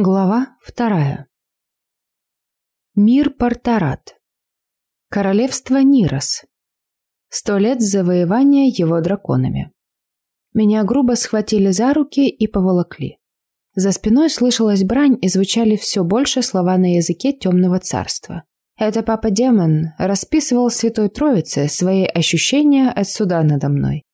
Глава вторая. Мир Портарат. Королевство Нирос. Сто лет завоевания его драконами. Меня грубо схватили за руки и поволокли. За спиной слышалась брань и звучали все больше слова на языке темного царства. Это папа-демон расписывал Святой Троице свои ощущения от суда надо мной.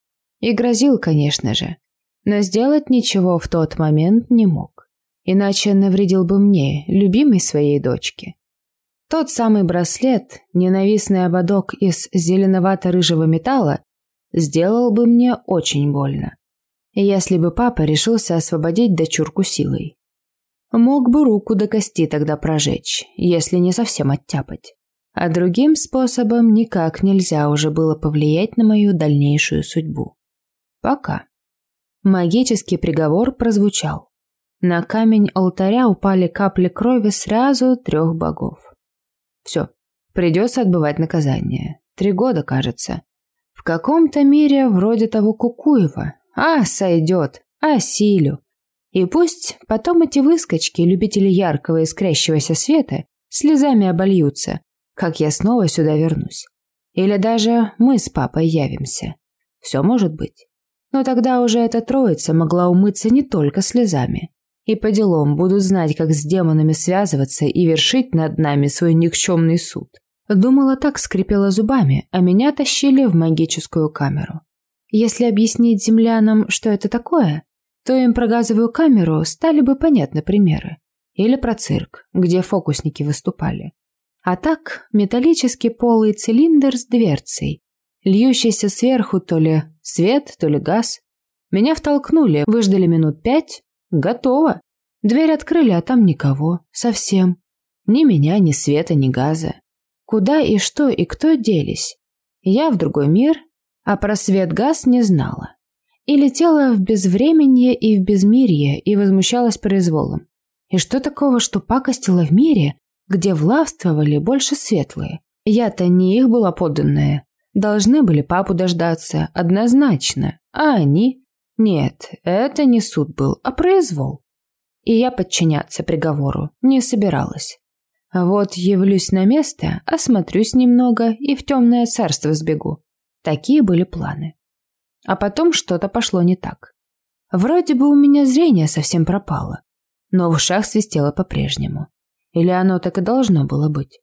И грозил, конечно же. Но сделать ничего в тот момент не мог иначе навредил бы мне, любимой своей дочке. Тот самый браслет, ненавистный ободок из зеленовато-рыжего металла, сделал бы мне очень больно, если бы папа решился освободить дочурку силой. Мог бы руку до кости тогда прожечь, если не совсем оттяпать. А другим способом никак нельзя уже было повлиять на мою дальнейшую судьбу. Пока. Магический приговор прозвучал. На камень алтаря упали капли крови сразу трех богов. Все, придется отбывать наказание. Три года, кажется. В каком-то мире вроде того Кукуева. А, сойдет. Осилю. И пусть потом эти выскочки, любители яркого искрящегося света, слезами обольются, как я снова сюда вернусь. Или даже мы с папой явимся. Все может быть. Но тогда уже эта троица могла умыться не только слезами. И по делам будут знать, как с демонами связываться и вершить над нами свой никчемный суд. Думала так, скрипела зубами, а меня тащили в магическую камеру. Если объяснить землянам, что это такое, то им про газовую камеру стали бы понятны примеры. Или про цирк, где фокусники выступали. А так, металлический полый цилиндр с дверцей, льющийся сверху то ли свет, то ли газ. Меня втолкнули, выждали минут пять, Готово. Дверь открыли, а там никого. Совсем. Ни меня, ни света, ни газа. Куда и что и кто делись? Я в другой мир, а про свет газ не знала. И летела в безвременье и в безмирье и возмущалась произволом. И что такого, что пакостила в мире, где властвовали больше светлые? Я-то не их была подданная. Должны были папу дождаться, однозначно. А они? Нет, это не суд был, а произвол. И я подчиняться приговору не собиралась. А вот явлюсь на место, осмотрюсь немного и в темное царство сбегу. Такие были планы. А потом что-то пошло не так. Вроде бы у меня зрение совсем пропало, но в ушах свистело по-прежнему. Или оно так и должно было быть.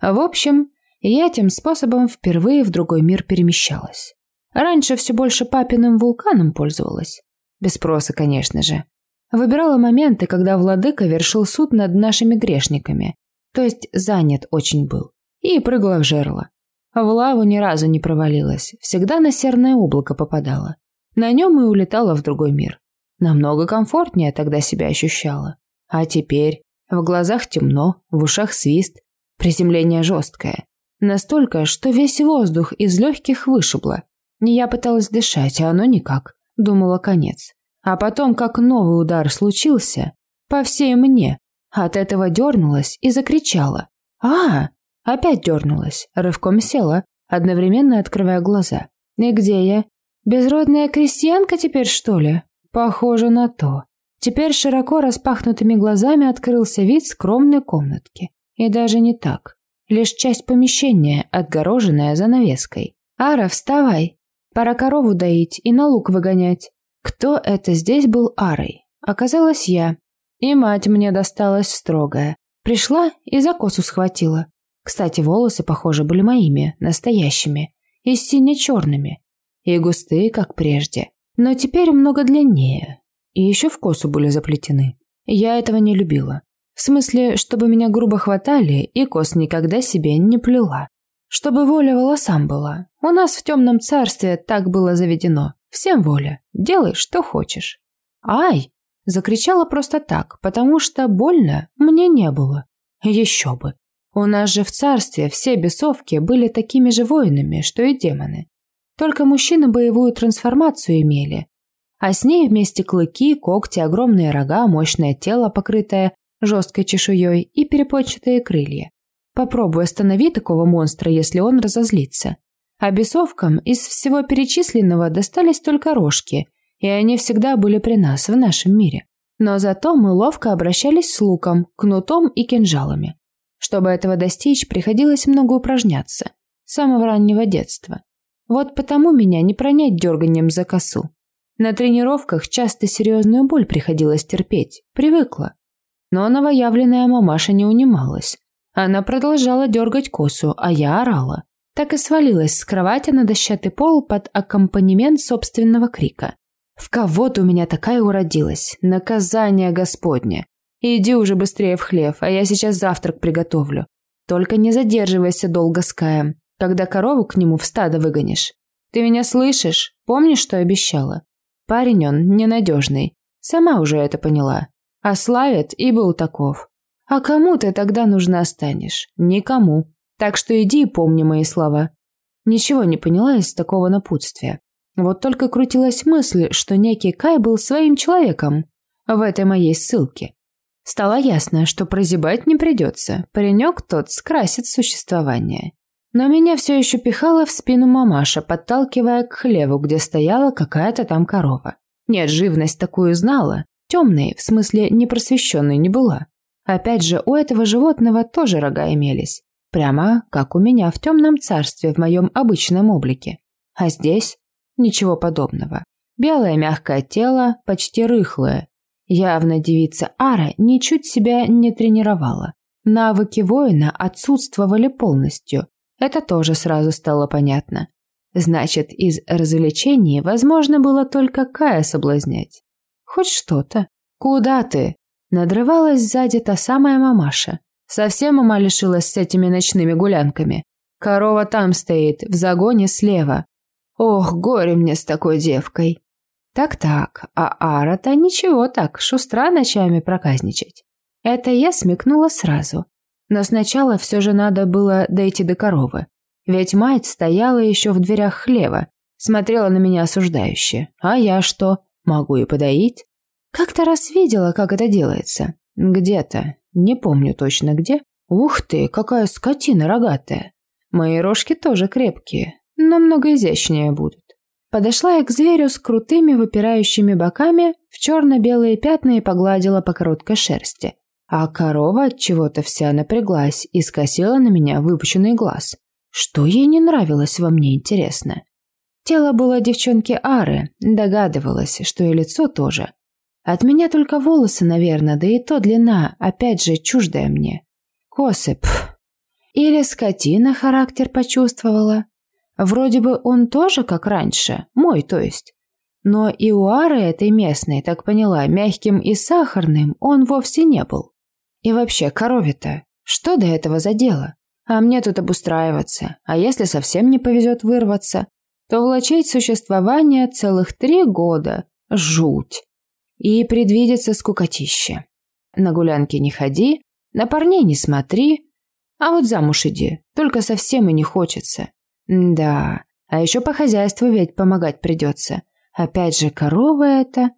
В общем, я этим способом впервые в другой мир перемещалась. Раньше все больше папиным вулканом пользовалась. Без спроса, конечно же. Выбирала моменты, когда владыка вершил суд над нашими грешниками. То есть занят очень был. И прыгала в жерло. В лаву ни разу не провалилась. Всегда на серное облако попадала. На нем и улетала в другой мир. Намного комфортнее тогда себя ощущала. А теперь в глазах темно, в ушах свист, приземление жесткое. Настолько, что весь воздух из легких вышибло, я пыталась дышать, а оно никак. Думала конец. А потом, как новый удар случился, по всей мне, от этого дернулась и закричала. а Опять дернулась, рывком села, одновременно открывая глаза. «И где я? Безродная крестьянка теперь, что ли?» «Похоже на то». Теперь широко распахнутыми глазами открылся вид скромной комнатки. И даже не так. Лишь часть помещения, отгороженная занавеской. «Ара, вставай!» Пора корову доить и на луг выгонять. Кто это здесь был Арой? Оказалось я. И мать мне досталась строгая. Пришла и за косу схватила. Кстати, волосы, похоже, были моими, настоящими. И сине-черными. И густые, как прежде. Но теперь много длиннее. И еще в косу были заплетены. Я этого не любила. В смысле, чтобы меня грубо хватали, и кос никогда себе не плела. Чтобы воля волосам была. У нас в темном царстве так было заведено. Всем воля. Делай, что хочешь. Ай! Закричала просто так, потому что больно мне не было. Еще бы. У нас же в царстве все бесовки были такими же воинами, что и демоны. Только мужчины боевую трансформацию имели. А с ней вместе клыки, когти, огромные рога, мощное тело, покрытое жесткой чешуей и перепончатые крылья. Попробуй останови такого монстра, если он разозлится. А бесовкам из всего перечисленного достались только рожки, и они всегда были при нас, в нашем мире. Но зато мы ловко обращались с луком, кнутом и кинжалами. Чтобы этого достичь, приходилось много упражняться. С самого раннего детства. Вот потому меня не пронять дерганием за косу. На тренировках часто серьезную боль приходилось терпеть, привыкла. Но новоявленная мамаша не унималась. Она продолжала дергать косу, а я орала. Так и свалилась с кровати на дощатый пол под аккомпанемент собственного крика. В кого-то у меня такая уродилась. Наказание Господне. Иди уже быстрее в хлев, а я сейчас завтрак приготовлю. Только не задерживайся долго с Каем, когда корову к нему в стадо выгонишь. Ты меня слышишь? Помнишь, что обещала? Парень он ненадежный. Сама уже это поняла. А славит и был таков. А кому ты тогда нужна станешь? Никому. Так что иди и помни мои слова. Ничего не поняла из такого напутствия. Вот только крутилась мысль, что некий Кай был своим человеком в этой моей ссылке. Стало ясно, что прозябать не придется. Паренек тот скрасит существование. Но меня все еще пихала в спину мамаша, подталкивая к хлеву, где стояла какая-то там корова. Нет, живность такую знала. Темной, в смысле непросвещенной, не была. Опять же, у этого животного тоже рога имелись. Прямо как у меня в темном царстве в моем обычном облике. А здесь ничего подобного. Белое мягкое тело, почти рыхлое. Явно девица Ара ничуть себя не тренировала. Навыки воина отсутствовали полностью. Это тоже сразу стало понятно. Значит, из развлечений возможно было только Кая соблазнять. Хоть что-то. «Куда ты?» Надрывалась сзади та самая мамаша. Совсем ума лишилась с этими ночными гулянками. Корова там стоит, в загоне слева. Ох, горе мне с такой девкой. Так-так, а Ара-то ничего так, шустра ночами проказничать. Это я смекнула сразу. Но сначала все же надо было дойти до коровы. Ведь мать стояла еще в дверях хлева, смотрела на меня осуждающе. А я что, могу и подоить? Как-то раз видела, как это делается. Где-то, не помню точно где. Ух ты, какая скотина рогатая. Мои рожки тоже крепкие, но много изящнее будут. Подошла я к зверю с крутыми выпирающими боками в черно-белые пятна и погладила по короткой шерсти. А корова от чего-то вся напряглась и скосила на меня выпученный глаз. Что ей не нравилось во мне, интересно? Тело было девчонки Ары, догадывалась, что и лицо тоже. От меня только волосы, наверное, да и то длина, опять же, чуждая мне. Косы, пф. Или скотина характер почувствовала. Вроде бы он тоже как раньше, мой то есть. Но и у Ары этой местной, так поняла, мягким и сахарным он вовсе не был. И вообще, корове-то, что до этого за дело? А мне тут обустраиваться, а если совсем не повезет вырваться, то влачить существование целых три года – жуть. И предвидится скукотище. На гулянки не ходи, на парней не смотри, а вот замуж иди, только совсем и не хочется. Да, а еще по хозяйству ведь помогать придется. Опять же, корова это.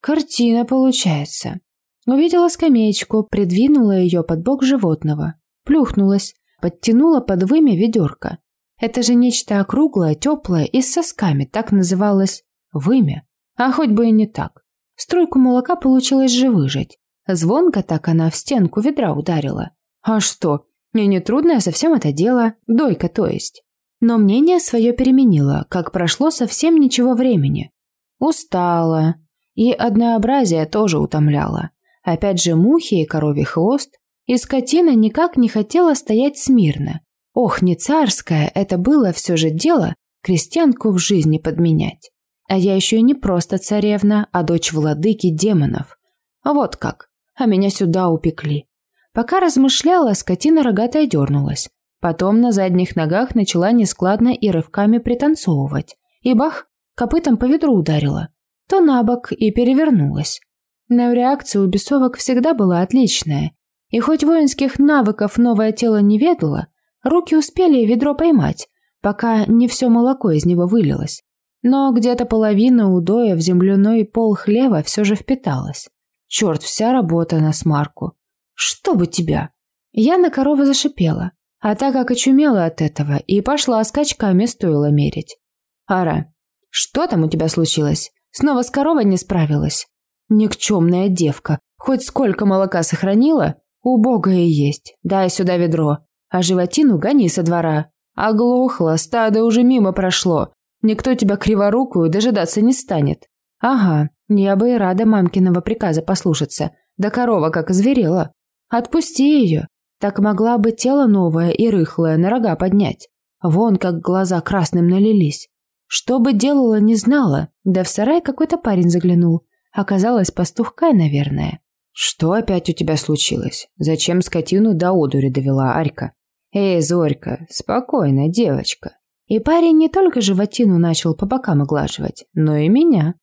Картина получается. Увидела скамеечку, придвинула ее под бок животного. Плюхнулась, подтянула под вымя ведерко. Это же нечто округлое, теплое и с сосками, так называлось вымя. А хоть бы и не так. Струйку молока получилось же выжать. Звонко так она в стенку ведра ударила. А что? Мне не трудное совсем это дело, дойка то есть. Но мнение свое переменило, как прошло совсем ничего времени. Устала. И однообразие тоже утомляло. Опять же мухи и коровий хвост, и скотина никак не хотела стоять смирно. Ох, не царское, это было все же дело крестьянку в жизни подменять. А я еще и не просто царевна, а дочь владыки демонов. Вот как. А меня сюда упекли. Пока размышляла, скотина рогатая дернулась. Потом на задних ногах начала нескладно и рывками пританцовывать. И бах, копытом по ведру ударила. То на бок и перевернулась. Но реакция у бесовок всегда была отличная. И хоть воинских навыков новое тело не ведало, руки успели ведро поймать, пока не все молоко из него вылилось. Но где-то половина удоя в земляной пол хлева все же впиталась. Черт, вся работа на смарку. Что бы тебя? Я на корову зашипела, а так как очумела от этого и пошла скачками стоило мерить. Ара, что там у тебя случилось? Снова с коровой не справилась? Никчемная девка. Хоть сколько молока сохранила? Убогая есть. Дай сюда ведро. А животину гони со двора. Оглохла, стадо уже мимо прошло. Никто тебя криворукую дожидаться не станет. Ага, я бы и рада мамкиного приказа послушаться. Да корова как озверела. Отпусти ее. Так могла бы тело новое и рыхлое на рога поднять. Вон как глаза красным налились. Что бы делала, не знала. Да в сарай какой-то парень заглянул. Оказалось, пастух Кай, наверное. «Что опять у тебя случилось? Зачем скотину до одури довела Арька?» «Эй, Зорька, спокойно, девочка». И парень не только животину начал по бокам оглаживать, но и меня.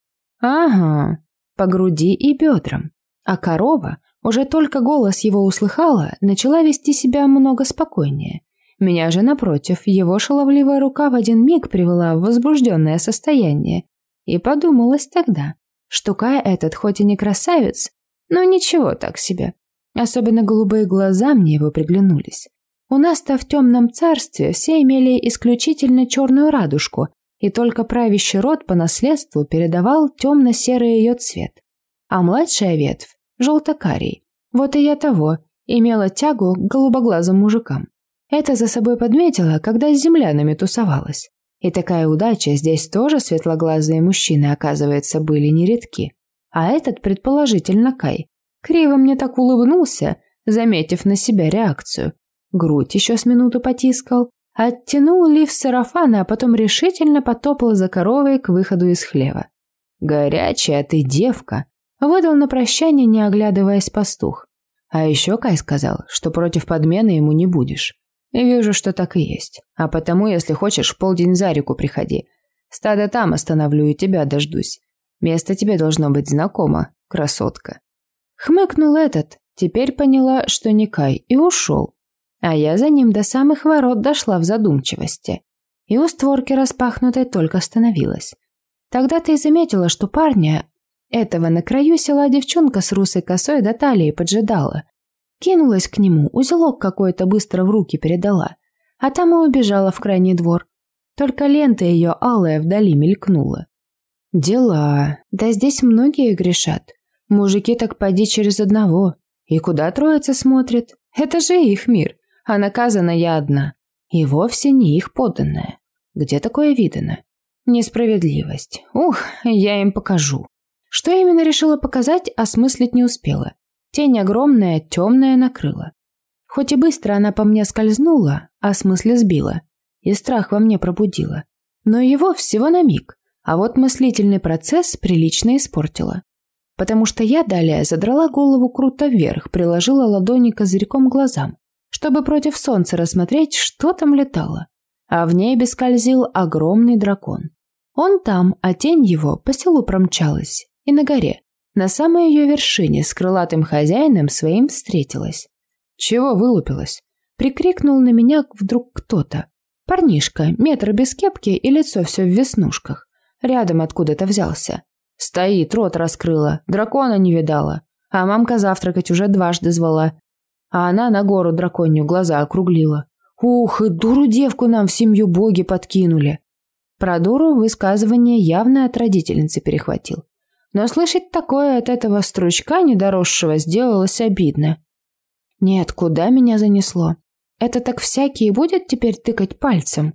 Ага, по груди и бедрам. А корова, уже только голос его услыхала, начала вести себя много спокойнее. Меня же, напротив, его шаловливая рука в один миг привела в возбужденное состояние. И подумалось тогда, что Кай этот хоть и не красавец, но ничего так себе. Особенно голубые глаза мне его приглянулись. У нас-то в темном царстве все имели исключительно черную радужку, и только правящий род по наследству передавал темно-серый ее цвет. А младшая ветвь – желто-карий. Вот и я того, имела тягу к голубоглазым мужикам. Это за собой подметила, когда с землянами тусовалась. И такая удача, здесь тоже светлоглазые мужчины, оказывается, были нередки. А этот, предположительно, Кай, криво мне так улыбнулся, заметив на себя реакцию. Грудь еще с минуту потискал, оттянул лиф сарафана, а потом решительно потопал за коровой к выходу из хлева. «Горячая ты девка!» – выдал на прощание, не оглядываясь пастух. А еще Кай сказал, что против подмены ему не будешь. Вижу, что так и есть. А потому, если хочешь, в полдень за реку приходи. Стадо там остановлю и тебя дождусь. Место тебе должно быть знакомо, красотка». Хмыкнул этот, теперь поняла, что не Кай, и ушел. А я за ним до самых ворот дошла в задумчивости. И у створки распахнутой только остановилась. Тогда-то и заметила, что парня, этого на краю села девчонка с русой косой до талии поджидала. Кинулась к нему, узелок какой-то быстро в руки передала. А там и убежала в крайний двор. Только лента ее алая вдали мелькнула. Дела. Да здесь многие грешат. Мужики так поди через одного. И куда троица смотрит? Это же их мир. А наказана я одна. И вовсе не их подданная. Где такое видано? Несправедливость. Ух, я им покажу. Что именно решила показать, осмыслить не успела. Тень огромная, темная накрыла. Хоть и быстро она по мне скользнула, а смысле сбила. И страх во мне пробудила. Но его всего на миг. А вот мыслительный процесс прилично испортила. Потому что я далее задрала голову круто вверх, приложила ладони козырьком к глазам, чтобы против солнца рассмотреть, что там летало. А в небе скользил огромный дракон. Он там, а тень его по селу промчалась. И на горе, на самой ее вершине, с крылатым хозяином своим встретилась. «Чего вылупилась?» Прикрикнул на меня вдруг кто-то. Парнишка, метр без кепки и лицо все в веснушках. Рядом откуда-то взялся. Стоит, рот раскрыла, дракона не видала. А мамка завтракать уже дважды звала. А она на гору драконью глаза округлила. Ух, и дуру девку нам в семью боги подкинули. Про дуру высказывание явно от родительницы перехватил. Но слышать такое от этого стручка недоросшего сделалось обидно. Нет, куда меня занесло? Это так всякие будет теперь тыкать пальцем?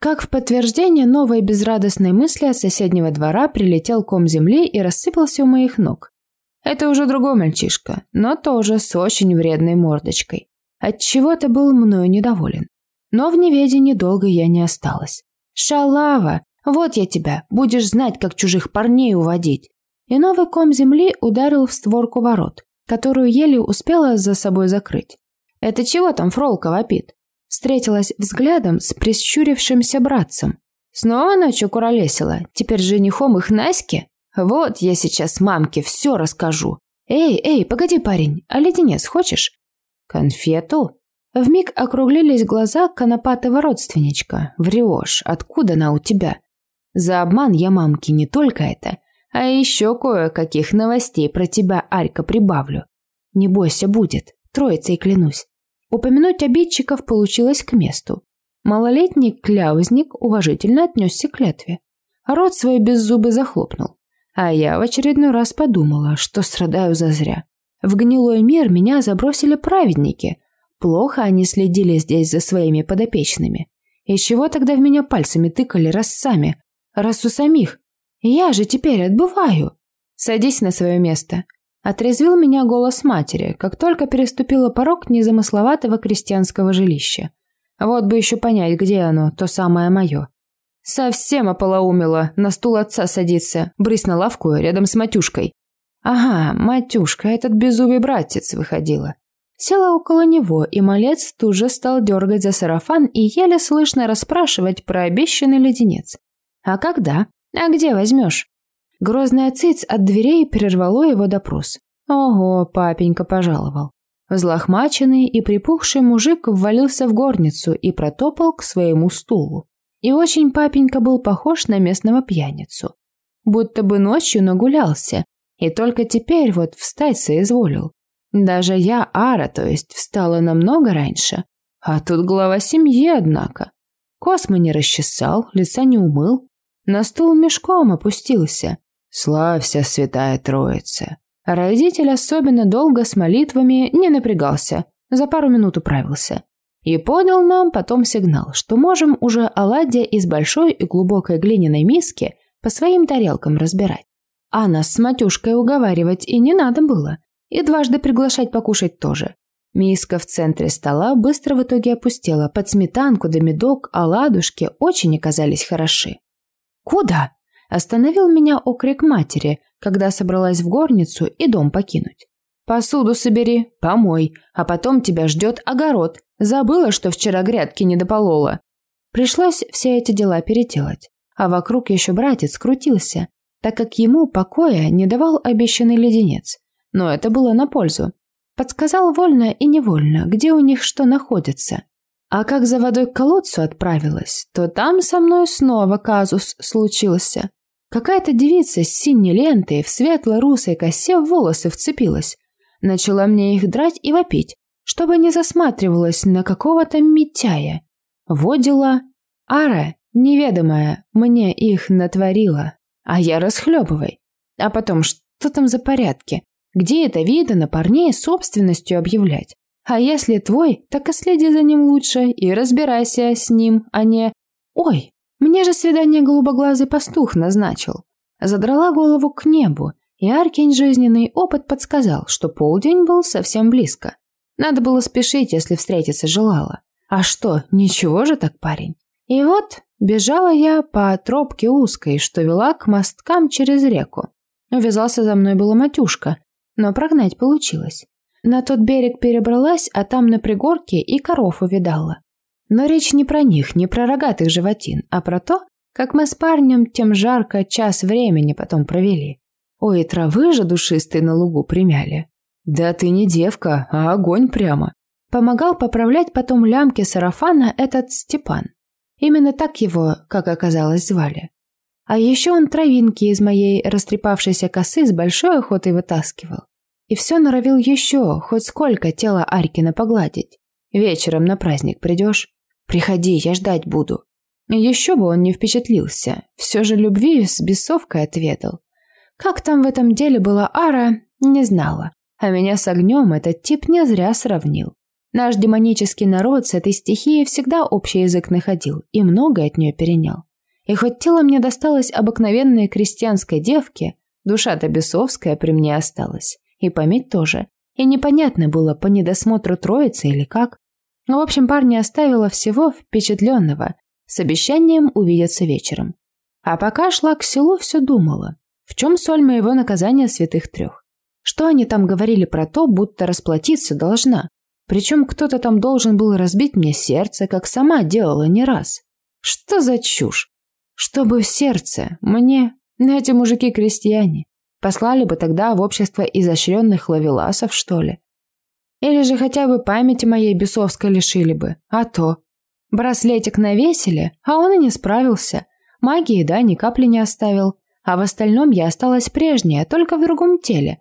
Как в подтверждение новой безрадостной мысли от соседнего двора прилетел ком земли и рассыпался у моих ног. Это уже другой мальчишка, но тоже с очень вредной мордочкой. Отчего-то был мною недоволен. Но в неведении долго я не осталась. «Шалава! Вот я тебя! Будешь знать, как чужих парней уводить!» И новый ком земли ударил в створку ворот, которую еле успела за собой закрыть. «Это чего там фролка вопит?» Встретилась взглядом с прищурившимся братцем. Снова ночью куролесила, теперь женихом их Наське? Вот я сейчас мамке все расскажу. Эй, эй, погоди, парень, а леденец хочешь? Конфету? Вмиг округлились глаза конопатого родственничка. Врешь, откуда она у тебя? За обман я мамке не только это, а еще кое-каких новостей про тебя, Арька, прибавлю. Не бойся, будет, троицей клянусь. Упомянуть обидчиков получилось к месту. Малолетний кляузник уважительно отнесся к клятве. Рот свой беззубый захлопнул. А я в очередной раз подумала, что страдаю зазря. В гнилой мир меня забросили праведники. Плохо они следили здесь за своими подопечными. И чего тогда в меня пальцами тыкали, раз сами, раз у самих? Я же теперь отбываю. Садись на свое место. Отрезвил меня голос матери, как только переступила порог незамысловатого крестьянского жилища. Вот бы еще понять, где оно, то самое мое. Совсем ополоумила, на стул отца садится, брысь на лавку рядом с матюшкой. Ага, матюшка, этот безумный братец выходила. Села около него, и малец тут же стал дергать за сарафан и еле слышно расспрашивать про обещанный леденец. А когда? А где возьмешь? Грозный циц от дверей прервало его допрос. Ого, папенька пожаловал. Взлохмаченный и припухший мужик ввалился в горницу и протопал к своему стулу. И очень папенька был похож на местного пьяницу. Будто бы ночью нагулялся, и только теперь вот встать соизволил. Даже я, Ара, то есть, встала намного раньше. А тут глава семьи, однако. Космы не расчесал, лица не умыл. На стул мешком опустился. Славься, святая троица. Родитель особенно долго с молитвами не напрягался, за пару минут управился. И подал нам потом сигнал, что можем уже оладья из большой и глубокой глиняной миски по своим тарелкам разбирать. А нас с матюшкой уговаривать и не надо было. И дважды приглашать покушать тоже. Миска в центре стола быстро в итоге опустела. Под сметанку да медок, оладушки очень оказались хороши. «Куда?» Остановил меня окрик матери, когда собралась в горницу и дом покинуть. «Посуду собери, помой, а потом тебя ждет огород. Забыла, что вчера грядки не дополола». Пришлось все эти дела переделать. А вокруг еще братец крутился, так как ему покоя не давал обещанный леденец. Но это было на пользу. Подсказал вольно и невольно, где у них что находится. А как за водой к колодцу отправилась, то там со мной снова казус случился. Какая-то девица с синей лентой в светло-русой косе волосы вцепилась. Начала мне их драть и вопить, чтобы не засматривалась на какого-то Митяя. Водила. Ара, неведомая, мне их натворила. А я расхлебывай. А потом, что там за порядки? Где это видано парней собственностью объявлять? А если твой, так и следи за ним лучше и разбирайся с ним, а не «Ой, мне же свидание голубоглазый пастух назначил. Задрала голову к небу, и Аркень жизненный опыт подсказал, что полдень был совсем близко. Надо было спешить, если встретиться желала. А что, ничего же так, парень? И вот бежала я по тропке узкой, что вела к мосткам через реку. Увязался за мной была матюшка, но прогнать получилось. На тот берег перебралась, а там на пригорке и коров увидала. Но речь не про них, не про рогатых животин, а про то, как мы с парнем тем жарко час времени потом провели. Ой, травы же душистые на лугу примяли. Да ты не девка, а огонь прямо. Помогал поправлять потом лямки сарафана этот Степан. Именно так его, как оказалось, звали. А еще он травинки из моей растрепавшейся косы с большой охотой вытаскивал. И все норовил еще, хоть сколько тело Арькина погладить. Вечером на праздник придешь? Приходи, я ждать буду. Еще бы он не впечатлился. Все же любви с бесовкой отведал. Как там в этом деле была Ара, не знала. А меня с огнем этот тип не зря сравнил. Наш демонический народ с этой стихией всегда общий язык находил и многое от нее перенял. И хоть тело мне досталось обыкновенной крестьянской девке, душа-то бесовская при мне осталась. И память тоже. И непонятно было, по недосмотру троицы или как. В общем, парня оставила всего впечатленного, с обещанием увидеться вечером. А пока шла к селу, все думала, в чем соль моего наказания святых трех. Что они там говорили про то, будто расплатиться должна. Причем кто-то там должен был разбить мне сердце, как сама делала не раз. Что за чушь? Чтобы сердце, мне, эти мужики-крестьяне, послали бы тогда в общество изощренных лавеласов, что ли. Или же хотя бы памяти моей бесовской лишили бы. А то. Браслетик навесили, а он и не справился. Магии, да, ни капли не оставил. А в остальном я осталась прежняя, только в другом теле.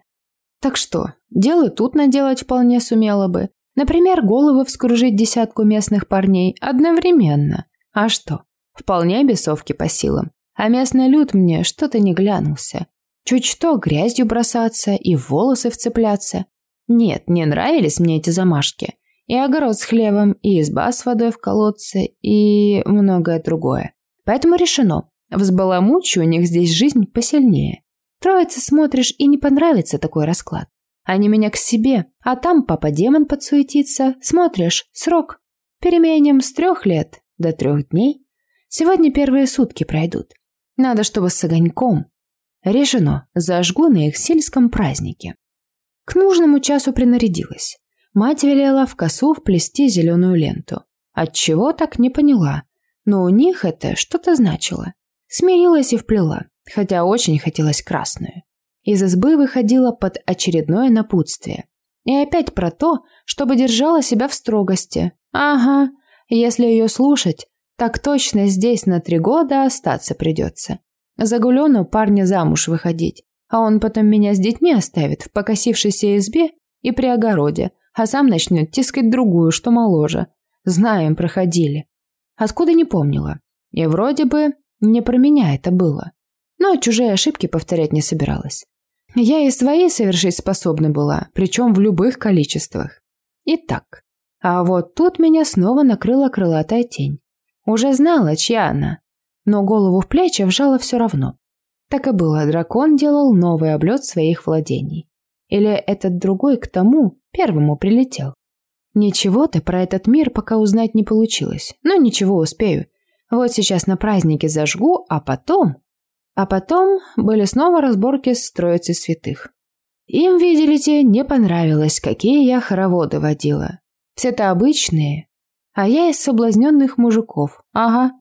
Так что, дело тут наделать вполне сумела бы. Например, головы вскружить десятку местных парней одновременно. А что? Вполне бесовки по силам. А местный люд мне что-то не глянулся. Чуть что грязью бросаться и в волосы вцепляться. Нет, не нравились мне эти замашки. И огород с хлебом, и изба с водой в колодце, и многое другое. Поэтому решено. Взбаламучу у них здесь жизнь посильнее. Троица смотришь и не понравится такой расклад. Они меня к себе, а там папа-демон подсуетится. Смотришь, срок. Переменим с трех лет до трех дней. Сегодня первые сутки пройдут. Надо, чтобы с огоньком. Решено, зажгу на их сельском празднике. К нужному часу принарядилась. Мать велела в косу вплести зеленую ленту. Отчего так не поняла. Но у них это что-то значило. Смирилась и вплела, хотя очень хотелось красную. Из избы выходила под очередное напутствие. И опять про то, чтобы держала себя в строгости. Ага, если ее слушать, так точно здесь на три года остаться придется. За Гулену парня замуж выходить, а он потом меня с детьми оставит в покосившейся избе и при огороде, а сам начнет тискать другую, что моложе. Знаем, проходили. Откуда не помнила. И вроде бы не про меня это было. Но чужие ошибки повторять не собиралась. Я и свои совершить способна была, причем в любых количествах. Итак, а вот тут меня снова накрыла крылатая тень. Уже знала, чья она, но голову в плечи вжала все равно. Так и было, дракон делал новый облет своих владений. Или этот другой к тому первому прилетел. Ничего-то про этот мир пока узнать не получилось, но ничего успею. Вот сейчас на празднике зажгу, а потом... А потом были снова разборки с троицей святых. Им, видели не понравилось, какие я хороводы водила. Все-то обычные, а я из соблазненных мужиков. Ага,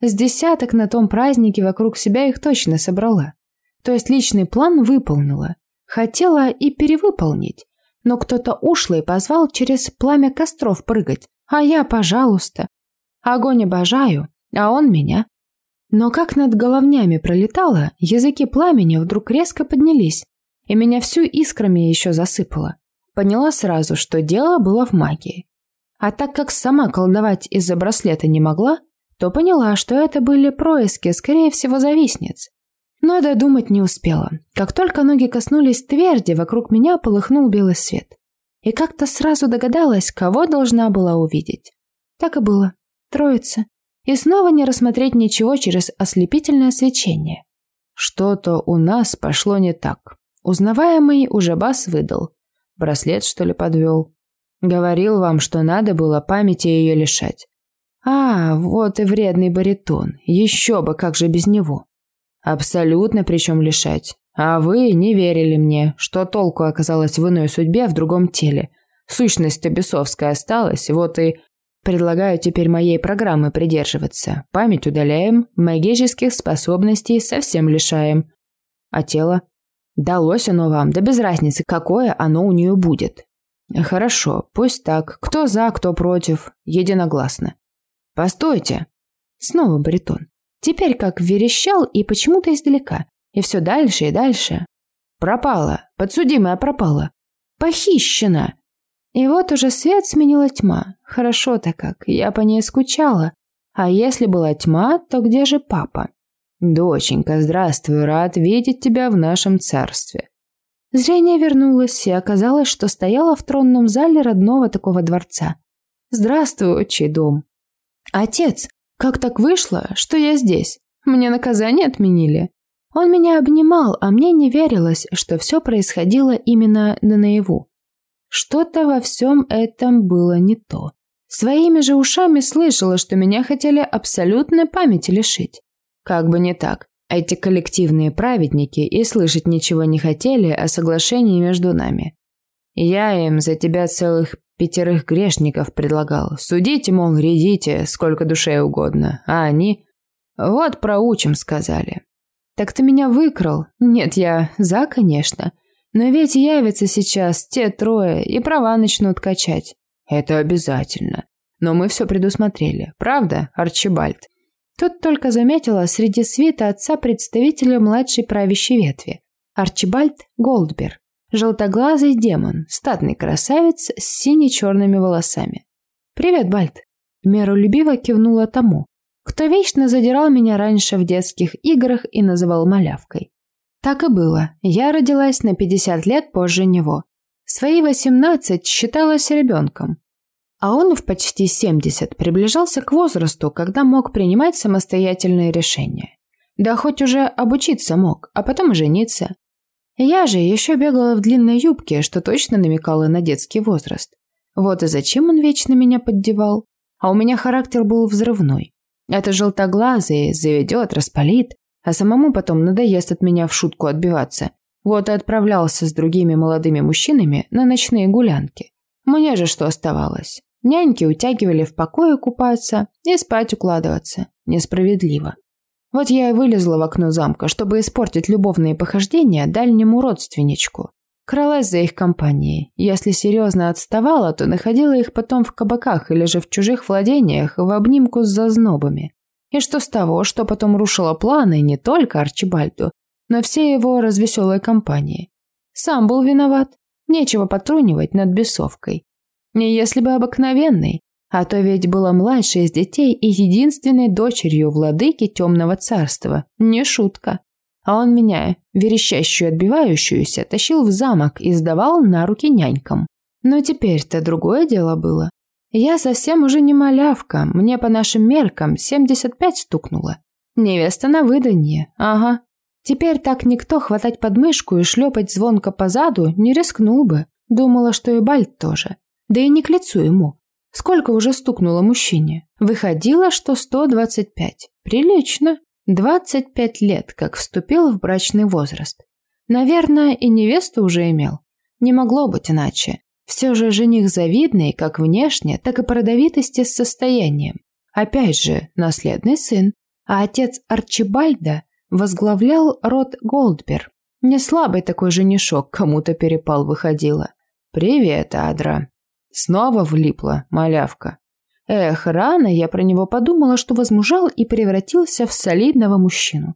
с десяток на том празднике вокруг себя их точно собрала. То есть личный план выполнила. Хотела и перевыполнить. Но кто-то ушлый позвал через пламя костров прыгать. А я, пожалуйста. Огонь обожаю, а он меня. Но как над головнями пролетало, языки пламени вдруг резко поднялись, и меня всю искрами еще засыпало. Поняла сразу, что дело было в магии. А так как сама колдовать из-за браслета не могла, то поняла, что это были происки, скорее всего, завистниц. Но додумать не успела. Как только ноги коснулись тверди, вокруг меня полыхнул белый свет. И как-то сразу догадалась, кого должна была увидеть. Так и было. Троица. И снова не рассмотреть ничего через ослепительное свечение. Что-то у нас пошло не так. Узнаваемый уже бас выдал. Браслет, что ли, подвел? Говорил вам, что надо было памяти ее лишать. А, вот и вредный баритон. Еще бы, как же без него. Абсолютно причем лишать. А вы не верили мне, что толку оказалось в иной судьбе в другом теле. Сущность-то бесовская осталась, вот и предлагаю теперь моей программы придерживаться. Память удаляем, магических способностей совсем лишаем. А тело? Далось оно вам, да без разницы, какое оно у нее будет. Хорошо, пусть так. Кто за, кто против. Единогласно. «Постойте!» Снова баритон. Теперь как верещал и почему-то издалека. И все дальше и дальше. «Пропала! Подсудимая пропала! Похищена!» И вот уже свет сменила тьма. Хорошо-то как, я по ней скучала. А если была тьма, то где же папа? «Доченька, здравствуй, рад видеть тебя в нашем царстве». Зрение вернулось, и оказалось, что стояла в тронном зале родного такого дворца. «Здравствуй, отчий дом!» «Отец, как так вышло, что я здесь? Мне наказание отменили?» Он меня обнимал, а мне не верилось, что все происходило именно на наяву. Что-то во всем этом было не то. Своими же ушами слышала, что меня хотели абсолютно памяти лишить. Как бы не так. Эти коллективные праведники и слышать ничего не хотели о соглашении между нами. Я им за тебя целых Пятерых грешников предлагал. Судите, мол, рядите, сколько душе угодно. А они... Вот проучим, сказали. Так ты меня выкрал. Нет, я за, конечно. Но ведь явятся сейчас те трое и права начнут качать. Это обязательно. Но мы все предусмотрели. Правда, Арчибальд? Тут только заметила среди свита отца представителя младшей правящей ветви. Арчибальд Голдбер. Желтоглазый демон, статный красавец с сине-черными волосами. «Привет, Бальт!» Миролюбиво кивнула тому, кто вечно задирал меня раньше в детских играх и называл малявкой. Так и было. Я родилась на 50 лет позже него. Свои 18 считалась ребенком. А он в почти 70 приближался к возрасту, когда мог принимать самостоятельные решения. Да хоть уже обучиться мог, а потом жениться. Я же еще бегала в длинной юбке, что точно намекало на детский возраст. Вот и зачем он вечно меня поддевал. А у меня характер был взрывной. Это желтоглазый заведет, распалит, а самому потом надоест от меня в шутку отбиваться. Вот и отправлялся с другими молодыми мужчинами на ночные гулянки. Мне же что оставалось? Няньки утягивали в покое купаться и спать укладываться. Несправедливо. Вот я и вылезла в окно замка, чтобы испортить любовные похождения дальнему родственничку. Кралась за их компанией. Если серьезно отставала, то находила их потом в кабаках или же в чужих владениях в обнимку с зазнобами. И что с того, что потом рушило планы не только Арчибальду, но всей его развеселой компании. Сам был виноват. Нечего потрунивать над бесовкой. Не если бы обыкновенный, а то ведь была младшей из детей и единственной дочерью владыки темного царства. Не шутка. А он меня, верещащую отбивающуюся, тащил в замок и сдавал на руки нянькам. Но теперь-то другое дело было. Я совсем уже не малявка, мне по нашим меркам 75 стукнуло. Невеста на выданье, ага. Теперь так никто хватать подмышку и шлепать звонко по заду не рискнул бы. Думала, что и Бальт тоже. Да и не к лицу ему. Сколько уже стукнуло мужчине? Выходило, что 125. Прилично. 25 лет, как вступил в брачный возраст. Наверное, и невесту уже имел. Не могло быть иначе. Все же жених завидный, как внешне, так и по родовитости с состоянием. Опять же, наследный сын. А отец Арчибальда возглавлял род Голдбер. Не слабый такой женишок кому-то перепал выходило. «Привет, Адра», Снова влипла малявка. Эх, рано я про него подумала, что возмужал и превратился в солидного мужчину.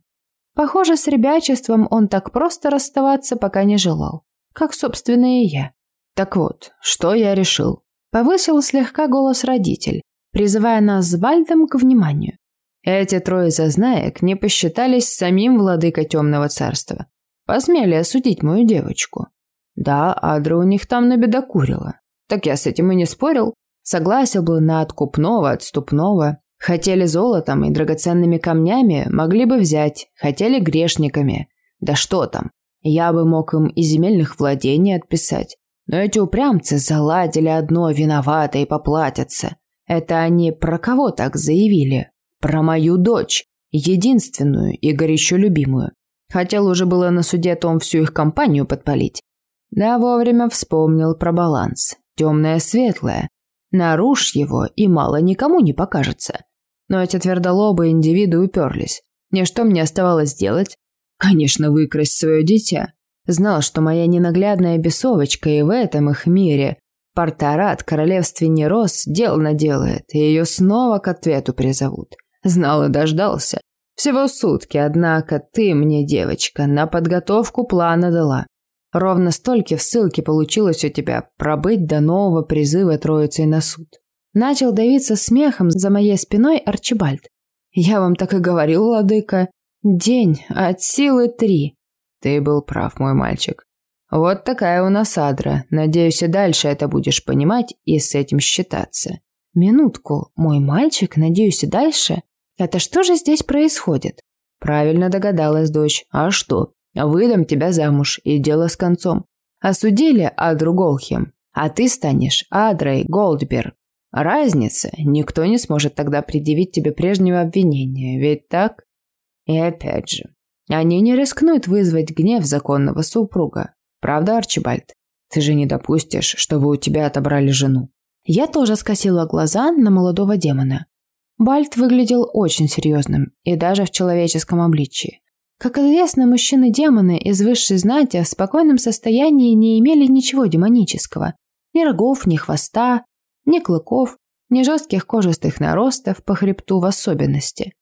Похоже, с ребячеством он так просто расставаться пока не желал. Как, собственно, и я. Так вот, что я решил? Повысил слегка голос родитель, призывая нас с Вальдом к вниманию. Эти трое зазнаек не посчитались самим владыкой темного царства. Посмели осудить мою девочку. Да, Адра у них там набедокурила. Так я с этим и не спорил. Согласен был на откупного, отступного. Хотели золотом и драгоценными камнями, могли бы взять. Хотели грешниками. Да что там. Я бы мог им и земельных владений отписать. Но эти упрямцы заладили одно виновато и поплатятся. Это они про кого так заявили? Про мою дочь. Единственную и горячо любимую. Хотел уже было на суде том всю их компанию подпалить. Да вовремя вспомнил про баланс темное-светлое. Нарушь его, и мало никому не покажется. Но эти твердолобые индивиды уперлись. И что мне оставалось делать? Конечно, выкрасть свое дитя. Знал, что моя ненаглядная бесовочка и в этом их мире. Парторат королевстве не рос, дел наделает, и ее снова к ответу призовут. Знал и дождался. Всего сутки, однако ты мне, девочка, на подготовку плана дала. Ровно столько в ссылке получилось у тебя пробыть до нового призыва троицы на суд. Начал давиться смехом за моей спиной Арчибальд. Я вам так и говорил, владыка. День от силы три. Ты был прав, мой мальчик. Вот такая у нас адра. Надеюсь, и дальше это будешь понимать и с этим считаться. Минутку, мой мальчик, надеюсь, и дальше? Это что же здесь происходит? Правильно догадалась дочь. А что? Выдам тебя замуж, и дело с концом. Осудили Адру Голхем, а ты станешь Адрой Голдберг. Разница, никто не сможет тогда предъявить тебе прежнего обвинения, ведь так? И опять же, они не рискнут вызвать гнев законного супруга. Правда, Арчибальд? Ты же не допустишь, чтобы у тебя отобрали жену. Я тоже скосила глаза на молодого демона. Бальт выглядел очень серьезным, и даже в человеческом обличии. Как известно, мужчины-демоны из высшей знати в спокойном состоянии не имели ничего демонического. Ни рогов, ни хвоста, ни клыков, ни жестких кожистых наростов по хребту в особенности.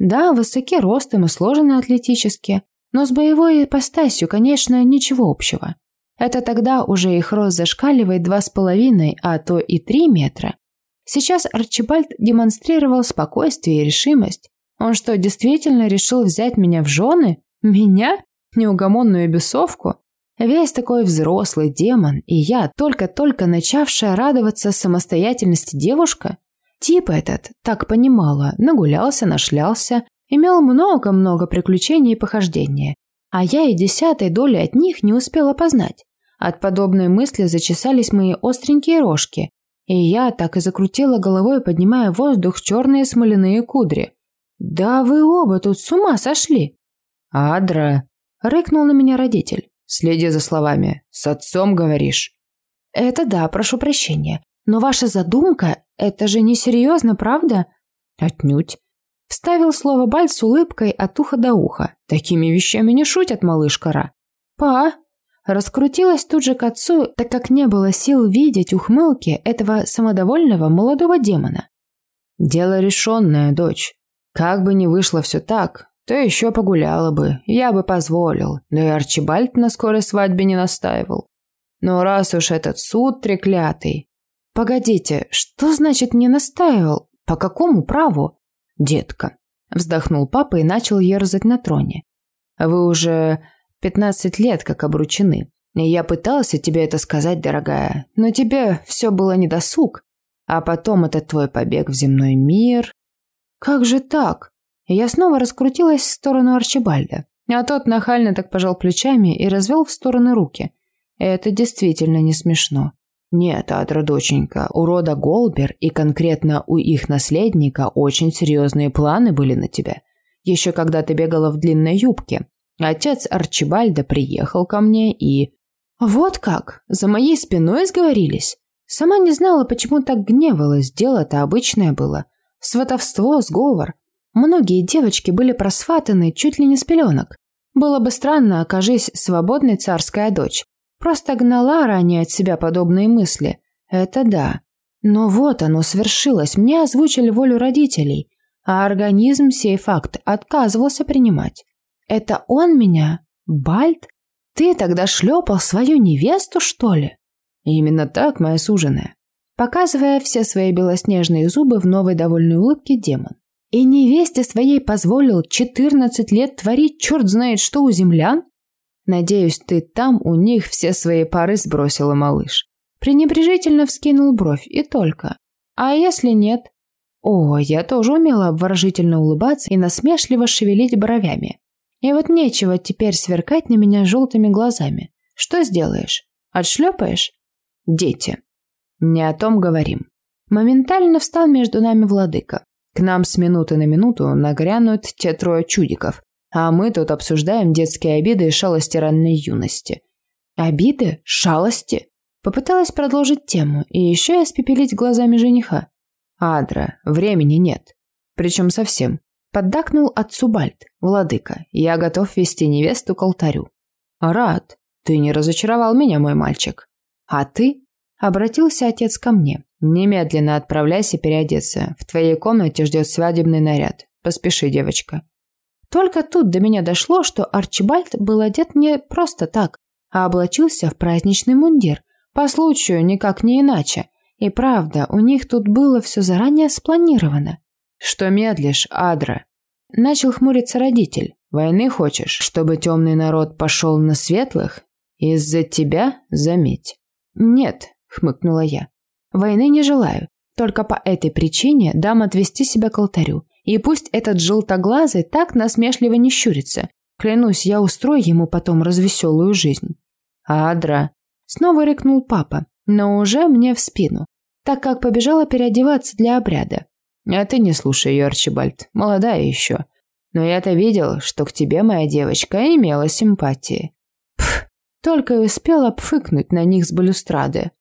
Да, высоки ростом и сложены атлетически, но с боевой ипостасью, конечно, ничего общего. Это тогда уже их рост зашкаливает два с половиной, а то и три метра. Сейчас Арчибальд демонстрировал спокойствие и решимость, он что, действительно решил взять меня в жены? Меня? неугомонную бесовку? Весь такой взрослый демон, и я, только-только начавшая радоваться самостоятельности девушка? Тип этот, так понимала, нагулялся, нашлялся, имел много-много приключений и похождения. А я и десятой доли от них не успела познать. От подобной мысли зачесались мои остренькие рожки, и я так и закрутила головой, поднимая в воздух черные смоляные кудри. «Да вы оба тут с ума сошли!» «Адра!» – рыкнул на меня родитель. «Следи за словами. С отцом говоришь». «Это да, прошу прощения. Но ваша задумка – это же несерьезно, правда?» «Отнюдь». Вставил слово Бальд с улыбкой от уха до уха. «Такими вещами не шутят, малышка Ра». «Па, Раскрутилась тут же к отцу, так как не было сил видеть ухмылки этого самодовольного молодого демона. «Дело решенное, дочь. Как бы ни вышло все так, то еще погуляла бы, я бы позволил, но и Арчибальд на скорой свадьбе не настаивал. Но раз уж этот суд треклятый... Погодите, что значит не настаивал? По какому праву? Детка, вздохнул папа и начал ерзать на троне. Вы уже Пятнадцать лет, как обручены. Я пытался тебе это сказать, дорогая, но тебе все было недосуг. А потом этот твой побег в земной мир. Как же так? Я снова раскрутилась в сторону Арчибальда, а тот нахально так пожал плечами и развел в стороны руки. Это действительно не смешно. Нет, Адра, доченька, у рода Голбер и конкретно у их наследника очень серьезные планы были на тебя. Еще когда ты бегала в длинной юбке, Отец Арчибальда приехал ко мне и... Вот как, за моей спиной сговорились. Сама не знала, почему так гневалась, дело-то обычное было. Сватовство, сговор. Многие девочки были просватаны чуть ли не с пеленок. Было бы странно, окажись свободной царская дочь. Просто гнала ранее от себя подобные мысли. Это да. Но вот оно свершилось, мне озвучили волю родителей, а организм сей факт отказывался принимать. Это он меня? Бальт? Ты тогда шлепал свою невесту, что ли? Именно так, моя суженая. Показывая все свои белоснежные зубы в новой довольной улыбке демон. И невесте своей позволил 14 лет творить черт знает что у землян? Надеюсь, ты там у них все свои пары сбросила, малыш. Пренебрежительно вскинул бровь и только. А если нет? О, я тоже умела обворожительно улыбаться и насмешливо шевелить бровями. И вот нечего теперь сверкать на меня желтыми глазами. Что сделаешь? Отшлепаешь? Дети. Не о том говорим. Моментально встал между нами владыка. К нам с минуты на минуту нагрянут те трое чудиков, а мы тут обсуждаем детские обиды и шалости ранней юности. Обиды? Шалости? Попыталась продолжить тему и еще и испепелить глазами жениха. Адра, времени нет. Причем совсем. Поддакнул отцу Бальт. «Владыка, я готов вести невесту к алтарю». «Рад. Ты не разочаровал меня, мой мальчик». «А ты?» Обратился отец ко мне. «Немедленно отправляйся переодеться. В твоей комнате ждет свадебный наряд. Поспеши, девочка». Только тут до меня дошло, что Арчибальд был одет не просто так, а облачился в праздничный мундир. По случаю, никак не иначе. И правда, у них тут было все заранее спланировано. «Что медлишь, Адра?» Начал хмуриться родитель. «Войны хочешь, чтобы темный народ пошел на светлых? Из-за тебя, заметь». «Нет», — хмыкнула я. «Войны не желаю. Только по этой причине дам отвести себя к алтарю. И пусть этот желтоглазый так насмешливо не щурится. Клянусь, я устрою ему потом развеселую жизнь». «Адра!» Снова рыкнул папа, но уже мне в спину, так как побежала переодеваться для обряда. А ты не слушай ее, Арчибальд, молодая еще. Но я-то видел, что к тебе моя девочка имела симпатии. Пф, только и успела пфыкнуть на них с балюстрады.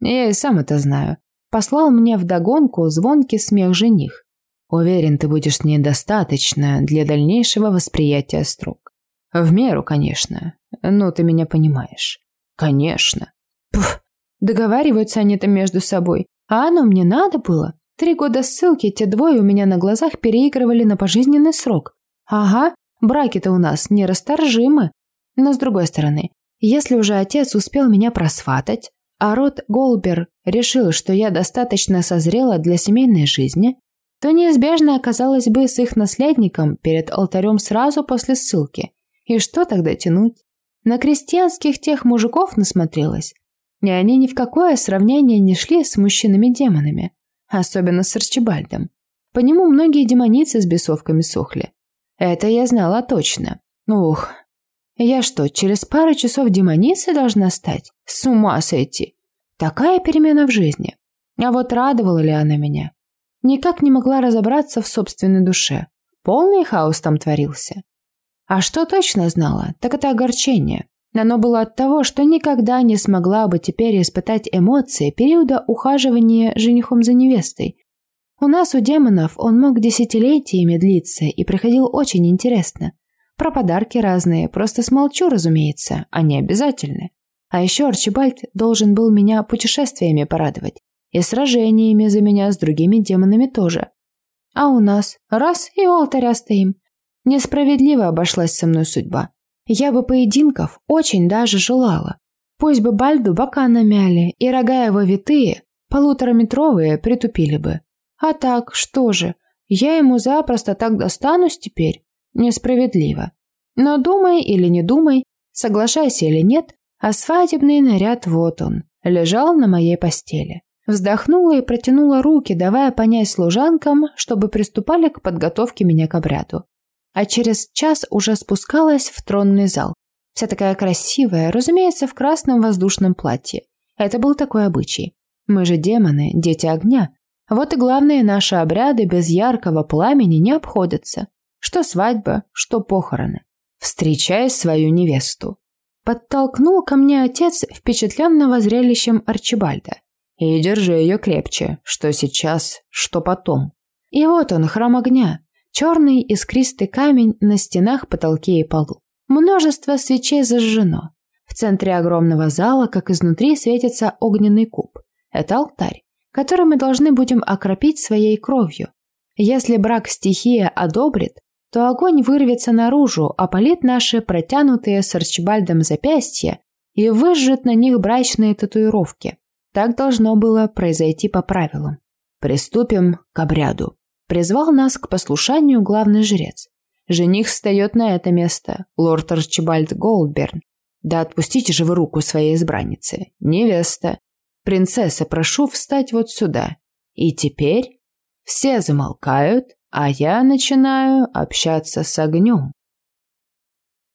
Я и сам это знаю. Послал мне вдогонку звонкий смех жених. Уверен, ты будешь с ней достаточно для дальнейшего восприятия строк. В меру, конечно. Ну, ты меня понимаешь. Конечно. Пф, договариваются они там между собой. А оно мне надо было? Три года ссылки те двое у меня на глазах переигрывали на пожизненный срок. Ага, браки-то у нас нерасторжимы. Но с другой стороны, если уже отец успел меня просватать, а род Голбер решил, что я достаточно созрела для семейной жизни, то неизбежно оказалось бы с их наследником перед алтарем сразу после ссылки. И что тогда тянуть? На крестьянских тех мужиков насмотрелась. И они ни в какое сравнение не шли с мужчинами-демонами. Особенно с Арчибальдом. По нему многие демоницы с бесовками сохли. Это я знала точно. Ух, я что, через пару часов демоницей должна стать? С ума сойти. Такая перемена в жизни. А вот радовала ли она меня? Никак не могла разобраться в собственной душе. Полный хаос там творился. А что точно знала, так это огорчение. Оно было от того, что никогда не смогла бы теперь испытать эмоции периода ухаживания женихом за невестой. У нас, у демонов, он мог десятилетиями длиться и приходил очень интересно. Про подарки разные, просто смолчу, разумеется, они обязательны. А еще Арчибальд должен был меня путешествиями порадовать. И сражениями за меня с другими демонами тоже. А у нас раз и у алтаря стоим. Несправедливо обошлась со мной судьба. Я бы поединков очень даже желала. Пусть бы Бальду бока намяли, и рога его витые, полутораметровые, притупили бы. А так, что же, я ему запросто так достанусь теперь? Несправедливо. Но думай или не думай, соглашайся или нет, а свадебный наряд вот он, лежал на моей постели. Вздохнула и протянула руки, давая понять служанкам, чтобы приступали к подготовке меня к обряду. А через час уже спускалась в тронный зал. Вся такая красивая, разумеется, в красном воздушном платье. Это был такой обычай. Мы же демоны, дети огня. Вот и главные наши обряды без яркого пламени не обходятся. Что свадьба, что похороны. Встречая свою невесту. Подтолкнул ко мне отец впечатленного зрелищем Арчибальда. И держи ее крепче, что сейчас, что потом. И вот он, храм огня. Черный искристый камень на стенах, потолке и полу. Множество свечей зажжено. В центре огромного зала, как изнутри, светится огненный куб. Это алтарь, который мы должны будем окропить своей кровью. Если брак стихия одобрит, то огонь вырвется наружу, опалит наши протянутые с Арчибальдом запястья и выжжет на них брачные татуировки. Так должно было произойти по правилам. Приступим к обряду. Призвал нас к послушанию главный жрец. Жених встает на это место, лорд Арчибальд Голдберн. Да отпустите же вы руку своей избранницы. Невеста. Принцесса, прошу встать вот сюда. И теперь все замолкают, а я начинаю общаться с огнем.